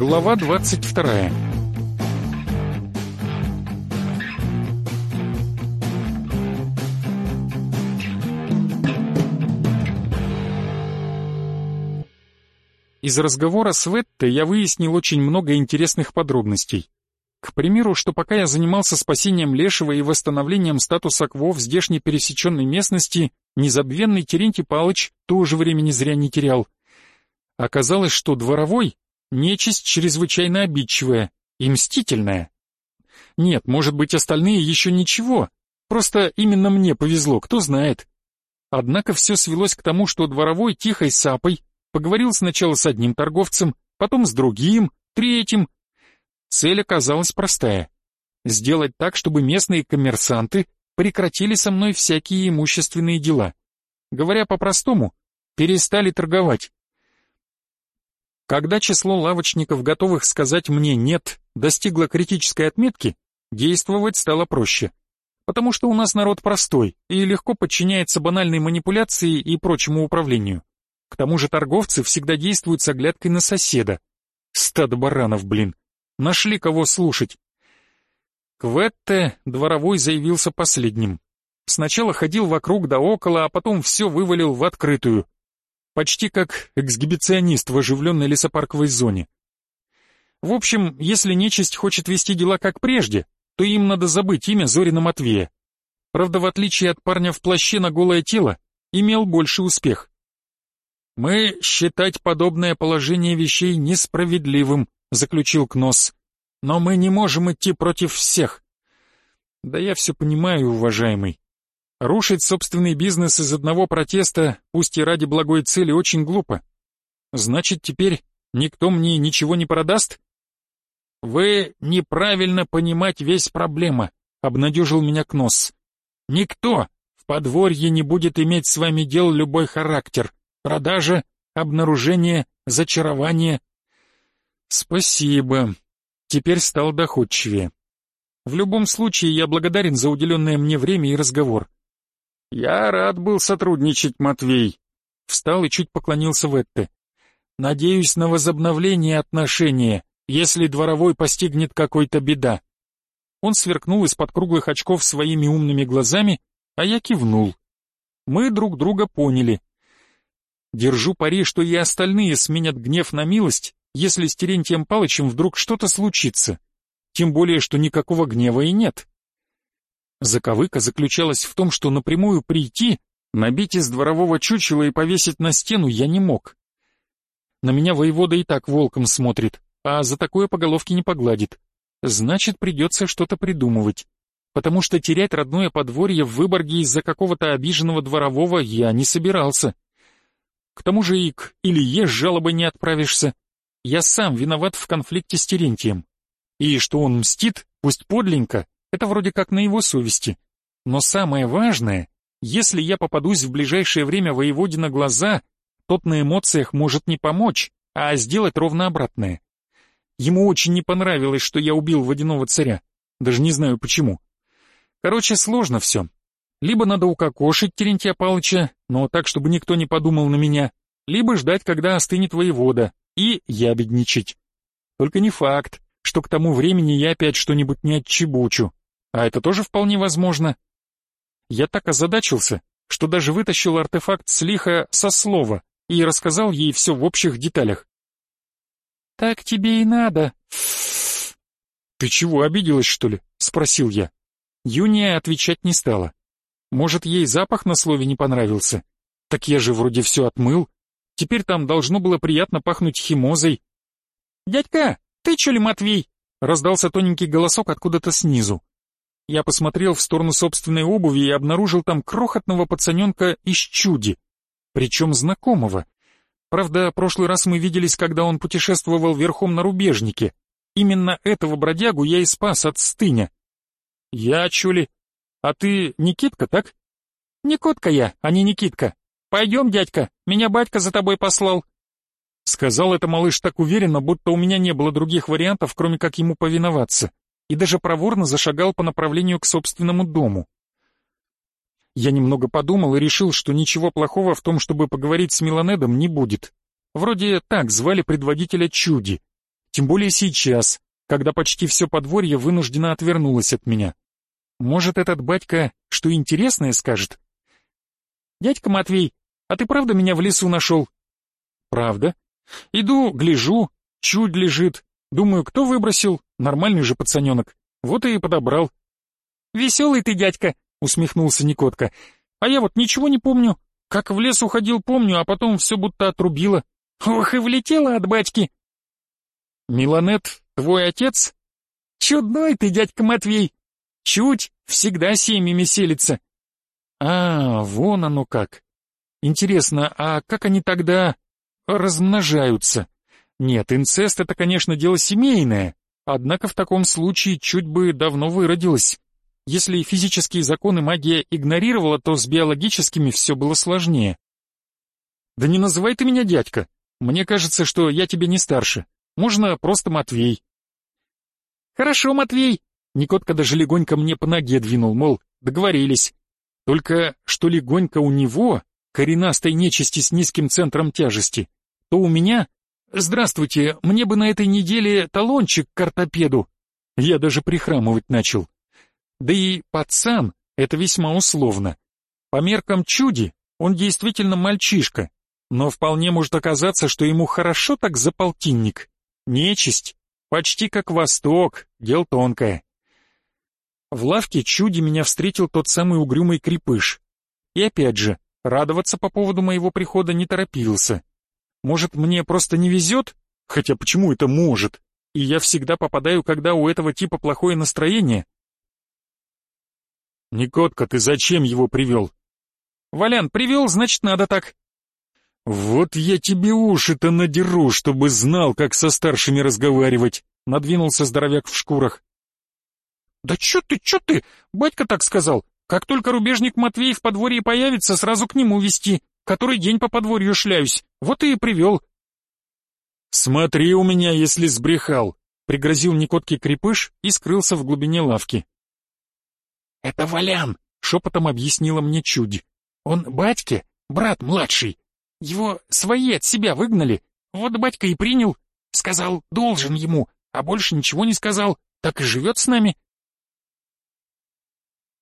Глава 22 Из разговора с Веттой я выяснил очень много интересных подробностей. К примеру, что пока я занимался спасением Лешего и восстановлением статуса КВО в здешней пересеченной местности, незабвенный Терентий Палыч тоже времени зря не терял. Оказалось, что дворовой — нечисть чрезвычайно обидчивая и мстительная. Нет, может быть, остальные еще ничего, просто именно мне повезло, кто знает. Однако все свелось к тому, что дворовой тихой сапой поговорил сначала с одним торговцем, потом с другим, третьим. Цель оказалась простая — сделать так, чтобы местные коммерсанты прекратили со мной всякие имущественные дела. Говоря по-простому, перестали торговать. Когда число лавочников, готовых сказать мне «нет», достигло критической отметки, действовать стало проще. Потому что у нас народ простой и легко подчиняется банальной манипуляции и прочему управлению. К тому же торговцы всегда действуют с оглядкой на соседа. Стадо баранов, блин. Нашли кого слушать. Кветте дворовой заявился последним. Сначала ходил вокруг да около, а потом все вывалил в открытую. Почти как эксгибиционист в оживленной лесопарковой зоне. В общем, если нечисть хочет вести дела как прежде, то им надо забыть имя Зорина Матвея. Правда, в отличие от парня в плаще на голое тело, имел больше успех. «Мы считать подобное положение вещей несправедливым», — заключил Кнос. «Но мы не можем идти против всех». «Да я все понимаю, уважаемый. Рушить собственный бизнес из одного протеста, пусть и ради благой цели, очень глупо. Значит, теперь никто мне ничего не продаст?» «Вы неправильно понимать весь проблема», — обнадежил меня Кнос. «Никто в подворье не будет иметь с вами дел любой характер продажа, обнаружение, зачарование. Спасибо. Теперь стал доходчивее. В любом случае, я благодарен за уделенное мне время и разговор. Я рад был сотрудничать, Матвей. Встал и чуть поклонился Ветте. Надеюсь на возобновление отношения, если дворовой постигнет какой-то беда. Он сверкнул из-под круглых очков своими умными глазами, а я кивнул. Мы друг друга поняли. Держу пари, что и остальные сменят гнев на милость, если с Терентием Палычем вдруг что-то случится. Тем более, что никакого гнева и нет. Заковыка заключалась в том, что напрямую прийти, набить из дворового чучела и повесить на стену я не мог. На меня воевода и так волком смотрит, а за такое по головке не погладит. Значит, придется что-то придумывать. Потому что терять родное подворье в Выборге из-за какого-то обиженного дворового я не собирался. К тому же и к Илье с жалобой не отправишься. Я сам виноват в конфликте с Терентием. И что он мстит, пусть подленько, это вроде как на его совести. Но самое важное, если я попадусь в ближайшее время воеводе на глаза, тот на эмоциях может не помочь, а сделать ровно обратное. Ему очень не понравилось, что я убил водяного царя. Даже не знаю почему. Короче, сложно все. Либо надо укокошить Терентия Палыча, но так, чтобы никто не подумал на меня, либо ждать, когда остынет воевода, и ябедничать. Только не факт, что к тому времени я опять что-нибудь не отчебучу, а это тоже вполне возможно. Я так озадачился, что даже вытащил артефакт с лиха со слова и рассказал ей все в общих деталях. «Так тебе и надо». «Ты чего, обиделась, что ли?» — спросил я. Юния отвечать не стала. Может, ей запах на слове не понравился? Так я же вроде все отмыл. Теперь там должно было приятно пахнуть химозой. «Дядька, ты че ли, Матвей?» Раздался тоненький голосок откуда-то снизу. Я посмотрел в сторону собственной обуви и обнаружил там крохотного пацаненка из чуди, причем знакомого. Правда, прошлый раз мы виделись, когда он путешествовал верхом на рубежнике. Именно этого бродягу я и спас от стыня. Я, чули, а ты Никитка, так? Никотка я, а не Никитка. Пойдем, дядька, меня батька за тобой послал. Сказал это малыш так уверенно, будто у меня не было других вариантов, кроме как ему повиноваться, и даже проворно зашагал по направлению к собственному дому. Я немного подумал и решил, что ничего плохого в том, чтобы поговорить с Миланедом, не будет. Вроде так звали предводителя Чуди. Тем более сейчас, когда почти все подворье вынуждено отвернулось от меня. Может, этот батька что интересное скажет? «Дядька Матвей, а ты правда меня в лесу нашел?» «Правда. Иду, гляжу, чуть лежит. Думаю, кто выбросил? Нормальный же пацаненок. Вот и подобрал». «Веселый ты, дядька», — усмехнулся Никотка. «А я вот ничего не помню. Как в лес уходил, помню, а потом все будто отрубило. Ох, и влетело от батьки». «Миланет, твой отец?» «Чудной ты, дядька Матвей. Чуть всегда семьями селится». «А, вон оно как. Интересно, а как они тогда размножаются?» Нет, инцест — это, конечно, дело семейное, однако в таком случае чуть бы давно выродилось. Если физические законы магия игнорировала, то с биологическими все было сложнее. «Да не называй ты меня дядька. Мне кажется, что я тебе не старше. Можно просто Матвей». «Хорошо, Матвей». Никотка даже легонько мне по ноге двинул, мол, договорились. Только что легонько у него, коренастой нечисти с низким центром тяжести, то у меня «Здравствуйте, мне бы на этой неделе талончик к ортопеду». Я даже прихрамывать начал. Да и пацан — это весьма условно. По меркам чуди он действительно мальчишка, но вполне может оказаться, что ему хорошо так за полтинник. Нечисть, почти как Восток, дел тонкое. В лавке чуди меня встретил тот самый угрюмый крепыш. И опять же, радоваться по поводу моего прихода не торопился. Может, мне просто не везет? Хотя почему это может? И я всегда попадаю, когда у этого типа плохое настроение. Никотка, ты зачем его привел? Валян, привел, значит, надо так. Вот я тебе уши-то надеру, чтобы знал, как со старшими разговаривать. Надвинулся здоровяк в шкурах. Да чё ты, чё ты? Батька так сказал. Как только рубежник Матвей в подворье появится, сразу к нему вести. Который день по подворью шляюсь, вот и привел. Смотри у меня, если сбрехал, пригрозил Никотке крепыш и скрылся в глубине лавки. Это Валян, шепотом объяснила мне чудь. Он батьке, брат младший. Его свои от себя выгнали. Вот батька и принял. Сказал, должен ему, а больше ничего не сказал. Так и живет с нами.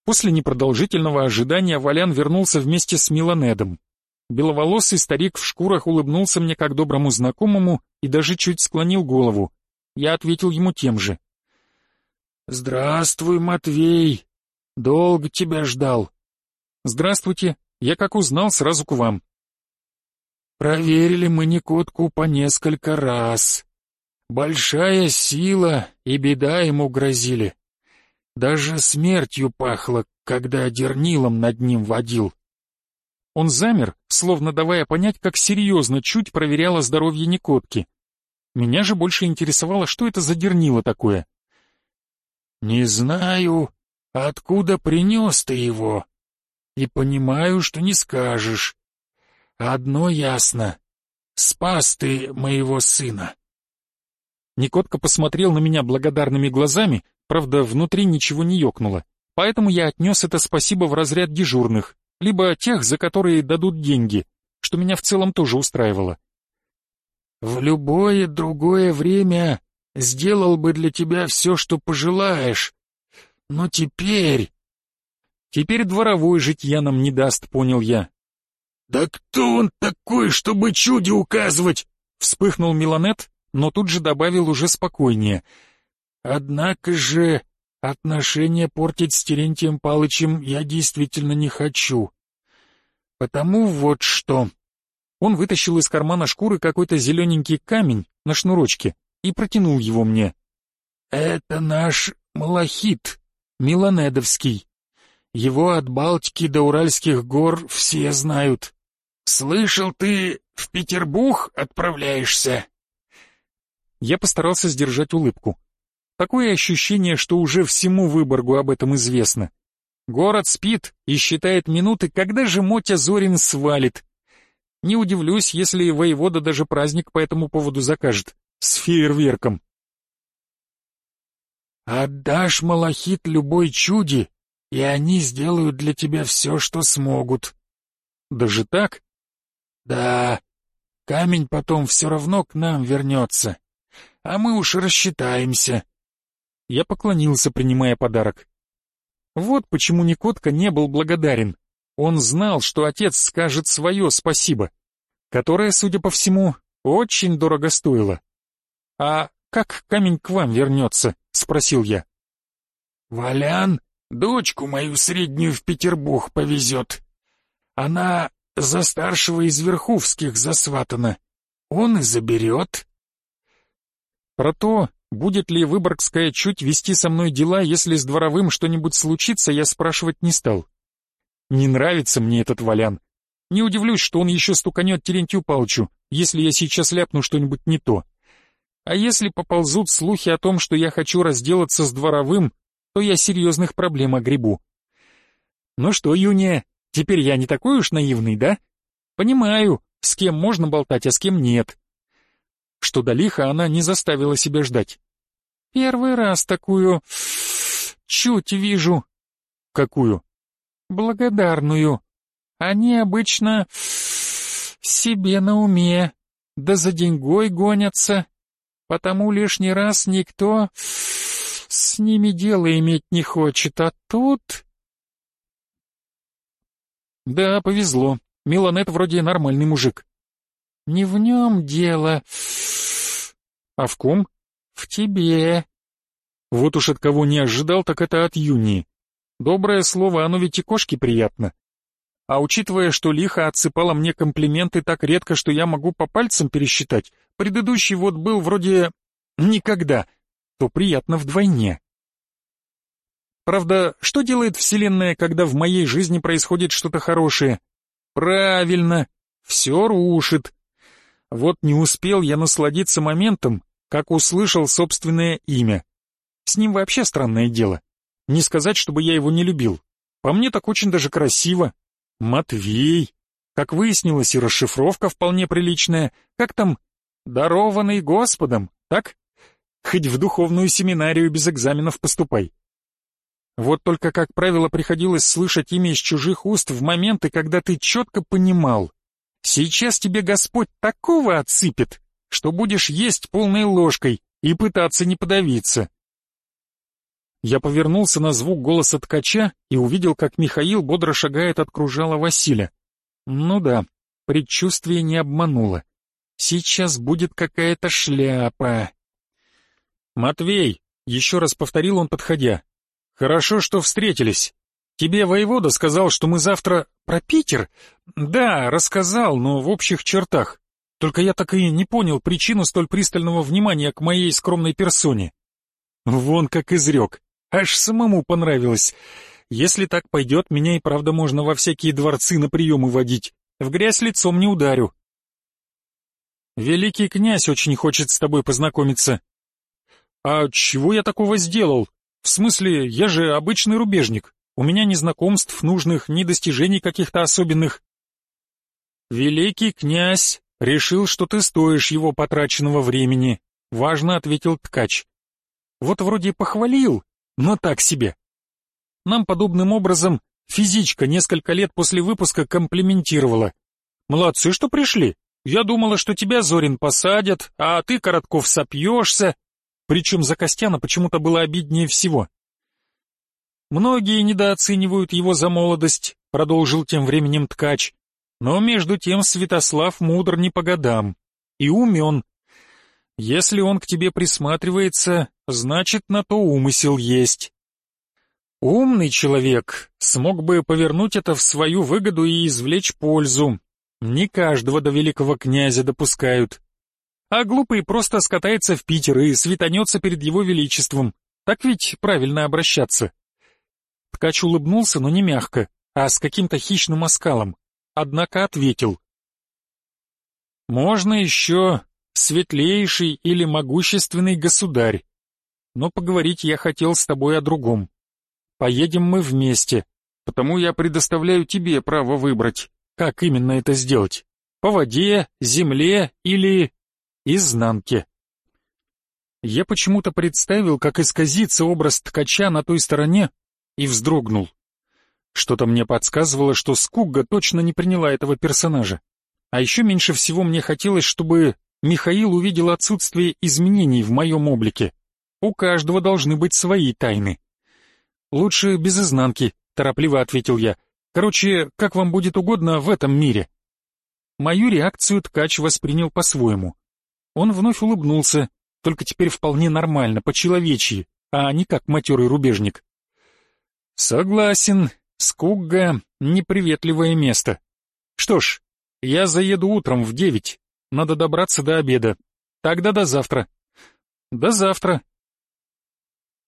После непродолжительного ожидания Валян вернулся вместе с Миланедом. Беловолосый старик в шкурах улыбнулся мне как доброму знакомому и даже чуть склонил голову. Я ответил ему тем же. «Здравствуй, Матвей! Долго тебя ждал». «Здравствуйте. Я как узнал, сразу к вам». «Проверили мы Никотку по несколько раз. Большая сила и беда ему грозили. Даже смертью пахло, когда дернилом над ним водил. Он замер, словно давая понять, как серьезно чуть проверяла здоровье Никотки. Меня же больше интересовало, что это за дернило такое. «Не знаю, откуда принес ты его, и понимаю, что не скажешь. Одно ясно — спас ты моего сына». Никотка посмотрел на меня благодарными глазами, правда, внутри ничего не ёкнуло, поэтому я отнес это спасибо в разряд дежурных, либо тех, за которые дадут деньги, что меня в целом тоже устраивало. «В любое другое время сделал бы для тебя все, что пожелаешь, но теперь...» «Теперь дворовой житья нам не даст», — понял я. «Да кто он такой, чтобы чуде указывать?» — вспыхнул Миланет, но тут же добавил уже спокойнее. «Однако же Отношения портить с Терентием Палычем я действительно не хочу. Потому вот что. Он вытащил из кармана шкуры какой-то зелененький камень на шнурочке и протянул его мне. Это наш малахит, Миланедовский. Его от Балтики до Уральских гор все знают. Слышал, ты в Петербург отправляешься? Я постарался сдержать улыбку. Такое ощущение, что уже всему Выборгу об этом известно. Город спит и считает минуты, когда же Мотя Зорин свалит. Не удивлюсь, если воевода даже праздник по этому поводу закажет. С фейерверком. «Отдашь малахит любой чуде, и они сделают для тебя все, что смогут». «Даже так?» «Да, камень потом все равно к нам вернется. а мы уж рассчитаемся». Я поклонился, принимая подарок. Вот почему Никотка не был благодарен. Он знал, что отец скажет свое спасибо, которое, судя по всему, очень дорого стоило. «А как камень к вам вернется?» — спросил я. «Валян дочку мою среднюю в Петербург повезет. Она за старшего из Верховских засватана. Он и заберет». Про то, будет ли Выборгская чуть вести со мной дела, если с дворовым что-нибудь случится, я спрашивать не стал. Не нравится мне этот Валян. Не удивлюсь, что он еще стуканет Терентью Палчу, если я сейчас ляпну что-нибудь не то. А если поползут слухи о том, что я хочу разделаться с дворовым, то я серьезных проблем огребу. Ну что, Юния, теперь я не такой уж наивный, да? Понимаю, с кем можно болтать, а с кем нет. Что до лиха она не заставила себя ждать. Первый раз такую... чуть вижу. Какую? Благодарную. Они обычно... себе на уме, да за деньгой гонятся. Потому лишний раз никто с ними дело иметь не хочет, а тут... Да, повезло. Миланет вроде нормальный мужик. Не в нем дело. А в ком? В тебе. Вот уж от кого не ожидал, так это от Юни. Доброе слово, оно ведь и кошке приятно. А учитывая, что лихо отсыпала мне комплименты так редко, что я могу по пальцам пересчитать, предыдущий вот был вроде «никогда», то приятно вдвойне. Правда, что делает Вселенная, когда в моей жизни происходит что-то хорошее? Правильно, все рушит. Вот не успел я насладиться моментом, как услышал собственное имя. С ним вообще странное дело. Не сказать, чтобы я его не любил. По мне так очень даже красиво. Матвей. Как выяснилось, и расшифровка вполне приличная. Как там? Дарованный Господом, так? Хоть в духовную семинарию без экзаменов поступай. Вот только, как правило, приходилось слышать имя из чужих уст в моменты, когда ты четко понимал. Сейчас тебе Господь такого отсыпет, что будешь есть полной ложкой и пытаться не подавиться. Я повернулся на звук голоса ткача и увидел, как Михаил бодро шагает от кружала Василя. Ну да, предчувствие не обмануло. Сейчас будет какая-то шляпа. «Матвей!» — еще раз повторил он, подходя. «Хорошо, что встретились. Тебе воевода сказал, что мы завтра...» «Про Питер?» «Да, рассказал, но в общих чертах. Только я так и не понял причину столь пристального внимания к моей скромной персоне». Вон как изрек. Аж самому понравилось. Если так пойдет, меня и правда можно во всякие дворцы на приемы водить. В грязь лицом не ударю. Великий князь очень хочет с тобой познакомиться. А чего я такого сделал? В смысле, я же обычный рубежник. У меня ни знакомств нужных, ни достижений каких-то особенных. Великий князь решил, что ты стоишь его потраченного времени, важно ответил ткач. Вот вроде похвалил, но так себе. Нам подобным образом физичка несколько лет после выпуска комплиментировала. Молодцы, что пришли. Я думала, что тебя, Зорин, посадят, а ты, Коротков, сопьешься. Причем за Костяна почему-то было обиднее всего. Многие недооценивают его за молодость, продолжил тем временем ткач. Но между тем Святослав мудр не по годам и умен. Если он к тебе присматривается, значит, на то умысел есть. Умный человек смог бы повернуть это в свою выгоду и извлечь пользу. Не каждого до великого князя допускают. А глупый просто скатается в Питер и светанется перед его величеством. Так ведь правильно обращаться. Ткач улыбнулся, но не мягко, а с каким-то хищным оскалом. Однако ответил. «Можно еще светлейший или могущественный государь. Но поговорить я хотел с тобой о другом. Поедем мы вместе, потому я предоставляю тебе право выбрать, как именно это сделать. По воде, земле или изнанке. Я почему-то представил, как исказится образ ткача на той стороне, и вздрогнул. Что-то мне подсказывало, что Скугга точно не приняла этого персонажа. А еще меньше всего мне хотелось, чтобы Михаил увидел отсутствие изменений в моем облике. У каждого должны быть свои тайны. «Лучше без изнанки», — торопливо ответил я. «Короче, как вам будет угодно в этом мире». Мою реакцию ткач воспринял по-своему. Он вновь улыбнулся, только теперь вполне нормально, по-человечьи, а не как матерый рубежник. «Согласен, Скугга — неприветливое место. Что ж, я заеду утром в девять, надо добраться до обеда. Тогда до завтра». «До завтра»,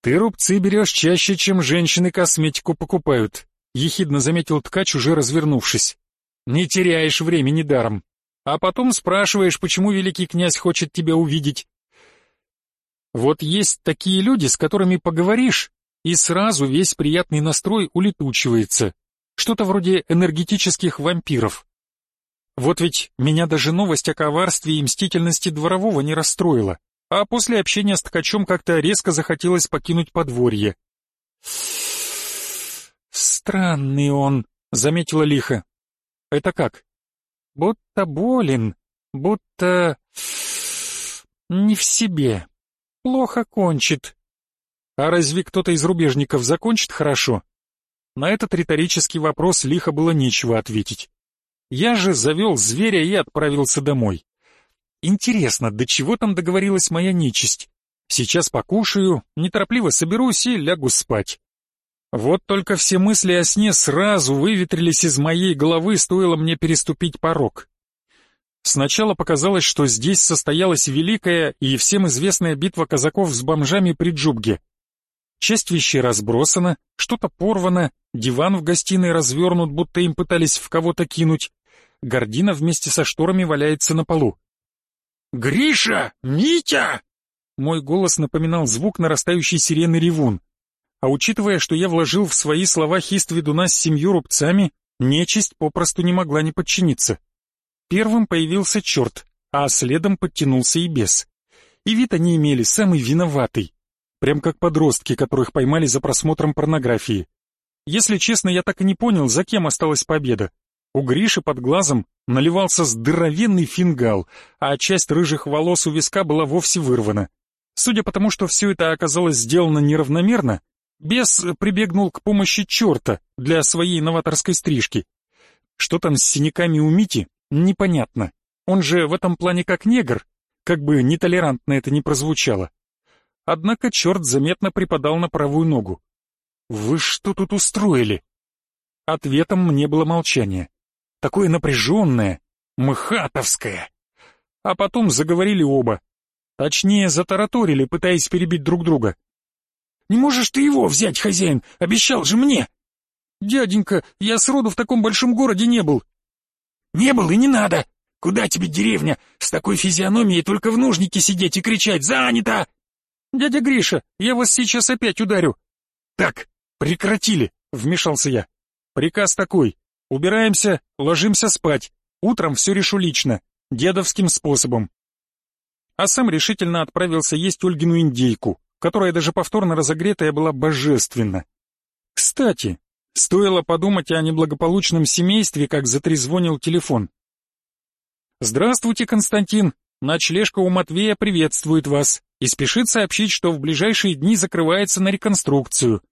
«Ты рубцы берешь чаще, чем женщины косметику покупают», — ехидно заметил ткач, уже развернувшись. «Не теряешь времени даром. А потом спрашиваешь, почему великий князь хочет тебя увидеть. Вот есть такие люди, с которыми поговоришь, и сразу весь приятный настрой улетучивается. Что-то вроде энергетических вампиров. Вот ведь меня даже новость о коварстве и мстительности дворового не расстроила а после общения с ткачом как-то резко захотелось покинуть подворье. «Странный он», — заметила лихо. «Это как?» «Будто болен, будто... не в себе. Плохо кончит». «А разве кто-то из рубежников закончит хорошо?» На этот риторический вопрос лихо было нечего ответить. Я же завел зверя и отправился домой. Интересно, до чего там договорилась моя нечисть? Сейчас покушаю, неторопливо соберусь и лягу спать. Вот только все мысли о сне сразу выветрились из моей головы, стоило мне переступить порог. Сначала показалось, что здесь состоялась великая и всем известная битва казаков с бомжами при Джубге. Часть вещей разбросана, что-то порвано, диван в гостиной развернут, будто им пытались в кого-то кинуть. Гордина вместе со шторами валяется на полу. «Гриша! Митя!» Мой голос напоминал звук нарастающей сирены ревун. А учитывая, что я вложил в свои слова хист ведуна с семью рубцами, нечисть попросту не могла не подчиниться. Первым появился черт, а следом подтянулся и бес. И вид они имели самый виноватый. Прям как подростки, которых поймали за просмотром порнографии. Если честно, я так и не понял, за кем осталась победа. У Гриши под глазом наливался здоровенный фингал, а часть рыжих волос у виска была вовсе вырвана. Судя по тому, что все это оказалось сделано неравномерно, бес прибегнул к помощи черта для своей новаторской стрижки. Что там с синяками у Мити, непонятно. Он же в этом плане как негр, как бы нетолерантно это ни прозвучало. Однако черт заметно припадал на правую ногу. «Вы что тут устроили?» Ответом мне было молчание такое напряженное, мхатовское. А потом заговорили оба. Точнее, затараторили, пытаясь перебить друг друга. «Не можешь ты его взять, хозяин? Обещал же мне!» «Дяденька, я сроду в таком большом городе не был». «Не был и не надо! Куда тебе деревня? С такой физиономией только в нужнике сидеть и кричать «Занято!» «Дядя Гриша, я вас сейчас опять ударю!» «Так, прекратили!» — вмешался я. «Приказ такой. Убираемся, ложимся спать. Утром все решу лично, дедовским способом. А сам решительно отправился есть Ольгину индейку, которая даже повторно разогретая была божественна. Кстати, стоило подумать о неблагополучном семействе, как затрезвонил телефон. «Здравствуйте, Константин. Ночлежка у Матвея приветствует вас и спешит сообщить, что в ближайшие дни закрывается на реконструкцию».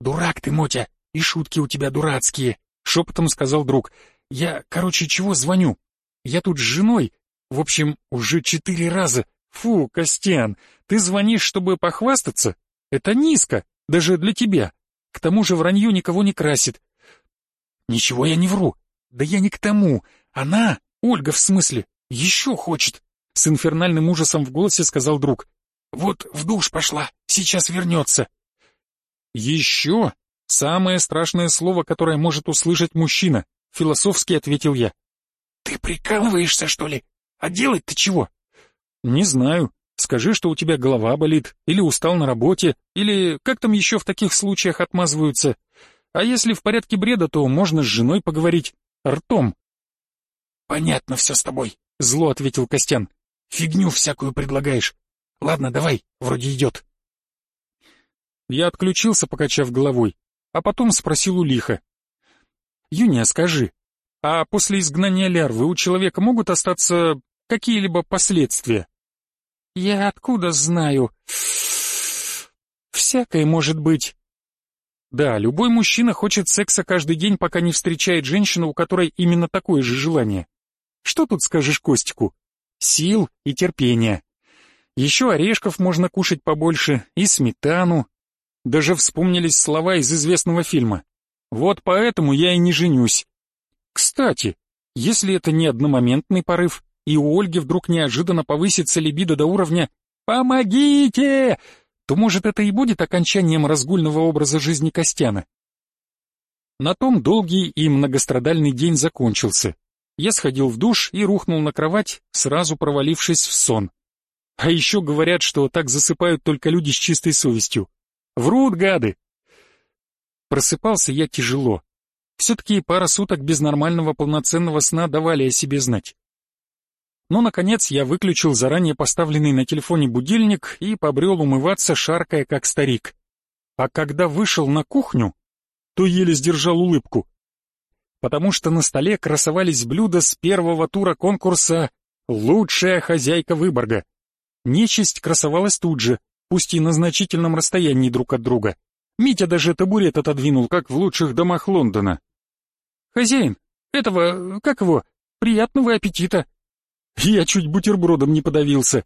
«Дурак ты, Мотя, и шутки у тебя дурацкие», Шепотом сказал друг. «Я, короче, чего звоню? Я тут с женой. В общем, уже четыре раза. Фу, Костян, ты звонишь, чтобы похвастаться? Это низко, даже для тебя. К тому же вранью никого не красит». «Ничего я не вру. Да я не к тому. Она, Ольга в смысле, еще хочет». С инфернальным ужасом в голосе сказал друг. «Вот в душ пошла, сейчас вернется». «Еще?» Самое страшное слово, которое может услышать мужчина, философски ответил я. Ты прикалываешься, что ли? А делать-то чего? Не знаю. Скажи, что у тебя голова болит, или устал на работе, или как там еще в таких случаях отмазываются. А если в порядке бреда, то можно с женой поговорить. Ртом. Понятно все с тобой, зло ответил Костян. Фигню всякую предлагаешь. Ладно, давай, вроде идет. Я отключился, покачав головой а потом спросил у лиха. «Юния, скажи, а после изгнания лярвы у человека могут остаться какие-либо последствия? Я откуда знаю? Всякое может быть. Да, любой мужчина хочет секса каждый день, пока не встречает женщину, у которой именно такое же желание. Что тут скажешь Костику? Сил и терпения. Еще орешков можно кушать побольше, и сметану. Даже вспомнились слова из известного фильма. Вот поэтому я и не женюсь. Кстати, если это не одномоментный порыв, и у Ольги вдруг неожиданно повысится либидо до уровня «Помогите!», то, может, это и будет окончанием разгульного образа жизни Костяна. На том долгий и многострадальный день закончился. Я сходил в душ и рухнул на кровать, сразу провалившись в сон. А еще говорят, что так засыпают только люди с чистой совестью. Врут, гады! Просыпался я тяжело. Все-таки пара суток без нормального полноценного сна давали о себе знать. Но, наконец, я выключил заранее поставленный на телефоне будильник и побрел умываться, шаркая как старик. А когда вышел на кухню, то еле сдержал улыбку. Потому что на столе красовались блюда с первого тура конкурса «Лучшая хозяйка Выборга». Нечисть красовалась тут же, пусть и на значительном расстоянии друг от друга. Митя даже табурет отодвинул, как в лучших домах Лондона. «Хозяин, этого, как его, приятного аппетита!» Я чуть бутербродом не подавился.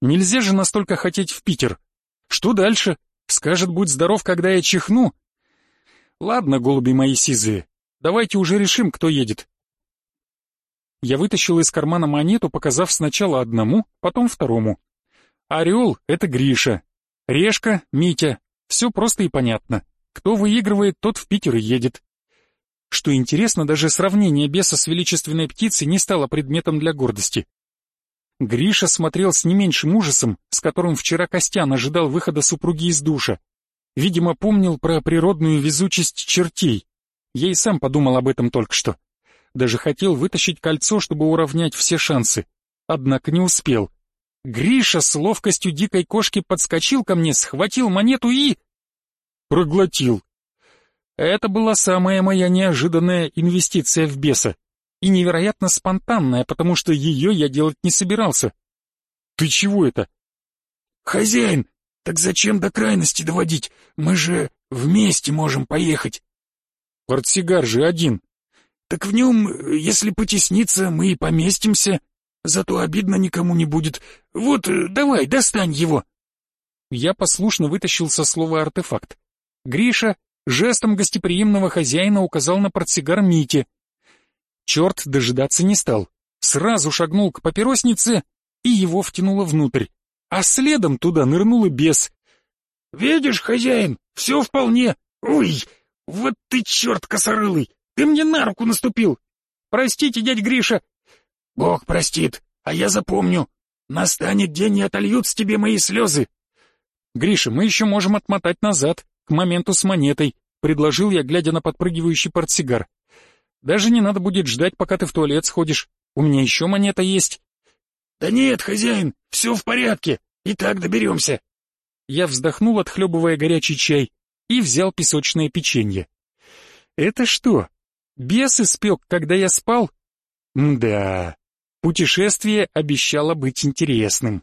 Нельзя же настолько хотеть в Питер. Что дальше? Скажет, будь здоров, когда я чихну? Ладно, голуби мои сизые, давайте уже решим, кто едет. Я вытащил из кармана монету, показав сначала одному, потом второму. Орел — это Гриша. Решка — Митя. Все просто и понятно. Кто выигрывает, тот в Питер и едет. Что интересно, даже сравнение беса с величественной птицей не стало предметом для гордости. Гриша смотрел с не меньшим ужасом, с которым вчера Костян ожидал выхода супруги из душа. Видимо, помнил про природную везучесть чертей. Я и сам подумал об этом только что. Даже хотел вытащить кольцо, чтобы уравнять все шансы. Однако не успел. Гриша с ловкостью дикой кошки подскочил ко мне, схватил монету и... Проглотил. Это была самая моя неожиданная инвестиция в беса. И невероятно спонтанная, потому что ее я делать не собирался. Ты чего это? Хозяин, так зачем до крайности доводить? Мы же вместе можем поехать. Портсигар же один. Так в нем, если потесниться, мы и поместимся. Зато обидно никому не будет. Вот, э, давай, достань его. Я послушно вытащил со слова артефакт. Гриша жестом гостеприимного хозяина указал на портсигар Мите. Черт дожидаться не стал. Сразу шагнул к папироснице, и его втянуло внутрь. А следом туда нырнул и бес. «Видишь, хозяин, все вполне. Ой, вот ты черт косорылый, ты мне на руку наступил. Простите, дядь Гриша, Бог простит, а я запомню. Настанет день и отольются тебе мои слезы. Гриша, мы еще можем отмотать назад, к моменту с монетой, предложил я, глядя на подпрыгивающий портсигар. Даже не надо будет ждать, пока ты в туалет сходишь. У меня еще монета есть. Да нет, хозяин, все в порядке, и так доберемся. Я вздохнул, отхлебывая горячий чай, и взял песочное печенье. Это что, бес испек, когда я спал? Да, Путешествие обещало быть интересным.